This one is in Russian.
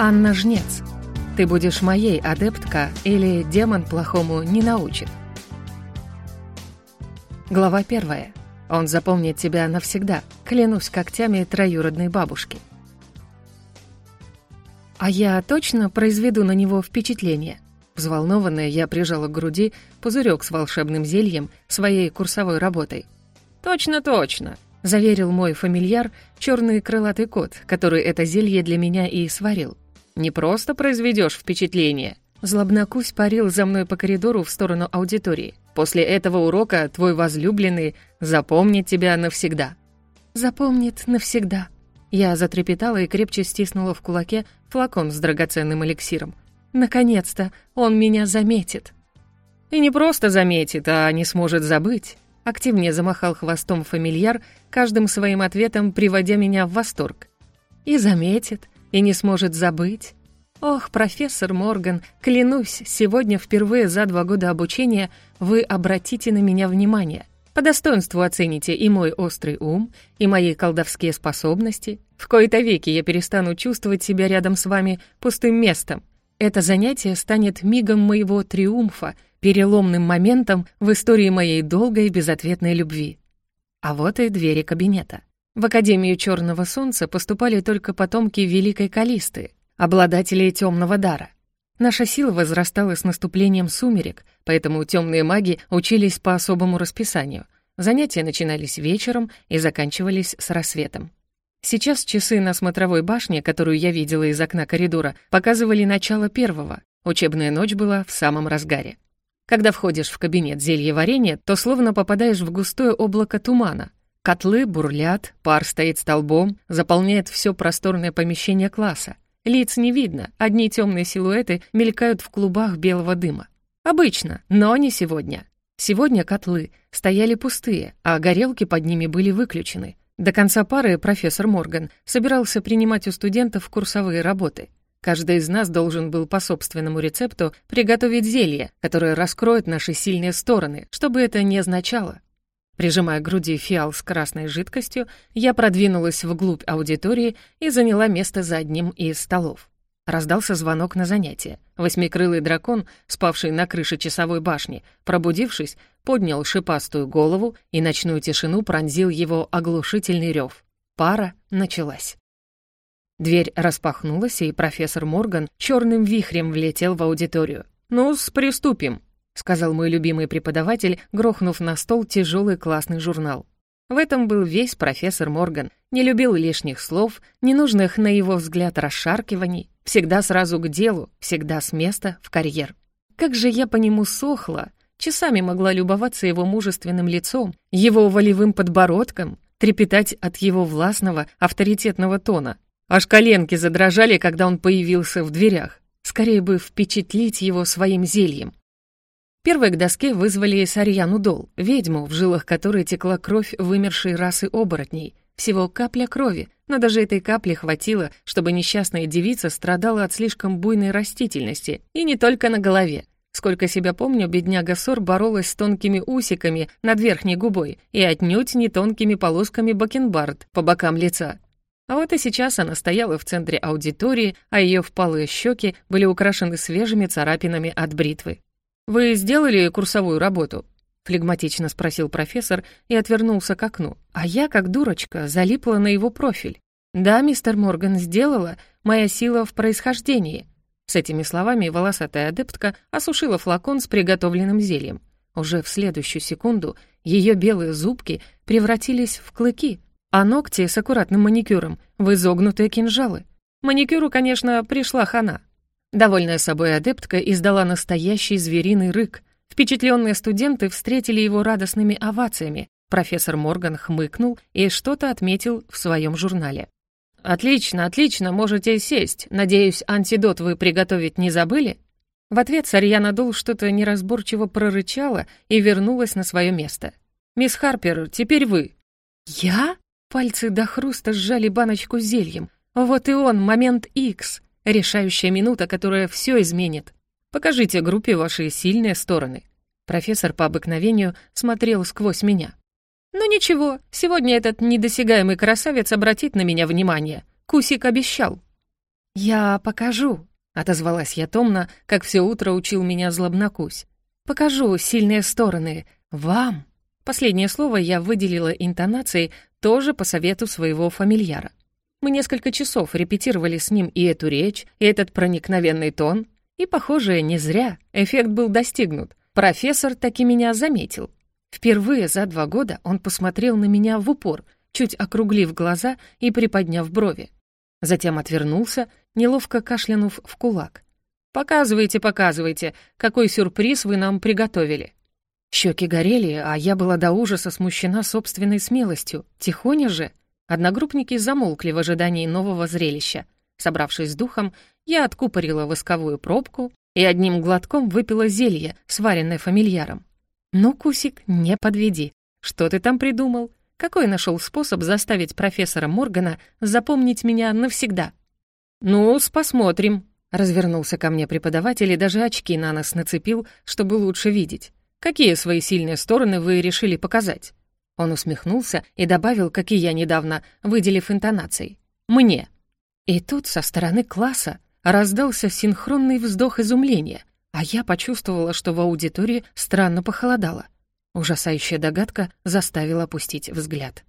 Анна Жнец. Ты будешь моей, адептка, или демон плохому не научит. Глава первая. Он запомнит тебя навсегда, клянусь когтями троюродной бабушки. А я точно произведу на него впечатление. Взволнованная, я прижала к груди пузырек с волшебным зельем своей курсовой работой. «Точно, точно!» — заверил мой фамильяр, черный крылатый кот, который это зелье для меня и сварил. Не просто произведешь впечатление. Злобнокусь парил за мной по коридору в сторону аудитории. После этого урока твой возлюбленный запомнит тебя навсегда. Запомнит навсегда. Я затрепетала и крепче стиснула в кулаке флакон с драгоценным эликсиром. Наконец-то он меня заметит. И не просто заметит, а не сможет забыть. Активнее замахал хвостом фамильяр, каждым своим ответом приводя меня в восторг. И заметит, и не сможет забыть. Ох, профессор Морган, клянусь, сегодня впервые за два года обучения вы обратите на меня внимание. По достоинству оцените и мой острый ум, и мои колдовские способности. В кои-то веки я перестану чувствовать себя рядом с вами пустым местом. Это занятие станет мигом моего триумфа, переломным моментом в истории моей долгой безответной любви. А вот и двери кабинета. В Академию Черного Солнца поступали только потомки Великой Калисты, обладатели темного дара. Наша сила возрастала с наступлением сумерек, поэтому темные маги учились по особому расписанию. Занятия начинались вечером и заканчивались с рассветом. Сейчас часы на смотровой башне, которую я видела из окна коридора, показывали начало первого. Учебная ночь была в самом разгаре. Когда входишь в кабинет зелья варенья, то словно попадаешь в густое облако тумана, Котлы бурлят, пар стоит столбом, заполняет все просторное помещение класса. Лиц не видно, одни темные силуэты мелькают в клубах белого дыма. Обычно, но не сегодня. Сегодня котлы стояли пустые, а горелки под ними были выключены. До конца пары профессор Морган собирался принимать у студентов курсовые работы. Каждый из нас должен был по собственному рецепту приготовить зелье, которое раскроет наши сильные стороны, что бы это ни означало. Прижимая к груди фиал с красной жидкостью, я продвинулась вглубь аудитории и заняла место за одним из столов. Раздался звонок на занятие. Восьмикрылый дракон, спавший на крыше часовой башни, пробудившись, поднял шипастую голову и ночную тишину пронзил его оглушительный рев. Пара началась. Дверь распахнулась, и профессор Морган черным вихрем влетел в аудиторию. «Ну-с, приступим», сказал мой любимый преподаватель, грохнув на стол тяжелый классный журнал. В этом был весь профессор Морган. Не любил лишних слов, ненужных, на его взгляд, расшаркиваний, всегда сразу к делу, всегда с места в карьер. Как же я по нему сохла, часами могла любоваться его мужественным лицом, его волевым подбородком, трепетать от его властного, авторитетного тона. Аж коленки задрожали, когда он появился в дверях. Скорее бы впечатлить его своим зельем. Первой к доске вызвали Сарьяну Дол, ведьму, в жилах которой текла кровь вымершей расы оборотней. Всего капля крови, но даже этой капли хватило, чтобы несчастная девица страдала от слишком буйной растительности, и не только на голове. Сколько себя помню, бедняга Сор боролась с тонкими усиками над верхней губой и отнюдь не тонкими полосками бакенбард по бокам лица. А вот и сейчас она стояла в центре аудитории, а ее впалые щеки были украшены свежими царапинами от бритвы. «Вы сделали курсовую работу?» — флегматично спросил профессор и отвернулся к окну. А я, как дурочка, залипла на его профиль. «Да, мистер Морган, сделала. Моя сила в происхождении». С этими словами волосатая адептка осушила флакон с приготовленным зельем. Уже в следующую секунду ее белые зубки превратились в клыки, а ногти с аккуратным маникюром — в изогнутые кинжалы. Маникюру, конечно, пришла хана. Довольная собой адептка издала настоящий звериный рык. Впечатленные студенты встретили его радостными овациями. Профессор Морган хмыкнул и что-то отметил в своем журнале. «Отлично, отлично, можете сесть. Надеюсь, антидот вы приготовить не забыли?» В ответ Сарьяна Дул что-то неразборчиво прорычала и вернулась на свое место. «Мисс Харпер, теперь вы». «Я?» Пальцы до хруста сжали баночку зельем. «Вот и он, момент Икс. Решающая минута, которая все изменит. Покажите группе ваши сильные стороны. Профессор по обыкновению смотрел сквозь меня. «Ну ничего, сегодня этот недосягаемый красавец обратит на меня внимание. Кусик обещал». «Я покажу», — отозвалась я томно, как все утро учил меня злобнокусь. «Покажу сильные стороны. Вам». Последнее слово я выделила интонацией тоже по совету своего фамильяра. Мы несколько часов репетировали с ним и эту речь, и этот проникновенный тон, и, похоже, не зря эффект был достигнут. Профессор таки меня заметил. Впервые за два года он посмотрел на меня в упор, чуть округлив глаза и приподняв брови. Затем отвернулся, неловко кашлянув в кулак. «Показывайте, показывайте, какой сюрприз вы нам приготовили». Щеки горели, а я была до ужаса смущена собственной смелостью. Тихоня же. Одногруппники замолкли в ожидании нового зрелища. Собравшись с духом, я откупорила восковую пробку и одним глотком выпила зелье, сваренное фамильяром. «Ну, Кусик, не подведи. Что ты там придумал? Какой нашел способ заставить профессора Моргана запомнить меня навсегда?» «Ну, посмотрим», — развернулся ко мне преподаватель и даже очки на нос нацепил, чтобы лучше видеть. «Какие свои сильные стороны вы решили показать?» Он усмехнулся и добавил, как и я недавно, выделив интонацией. «Мне». И тут со стороны класса раздался синхронный вздох изумления, а я почувствовала, что в аудитории странно похолодало. Ужасающая догадка заставила опустить взгляд.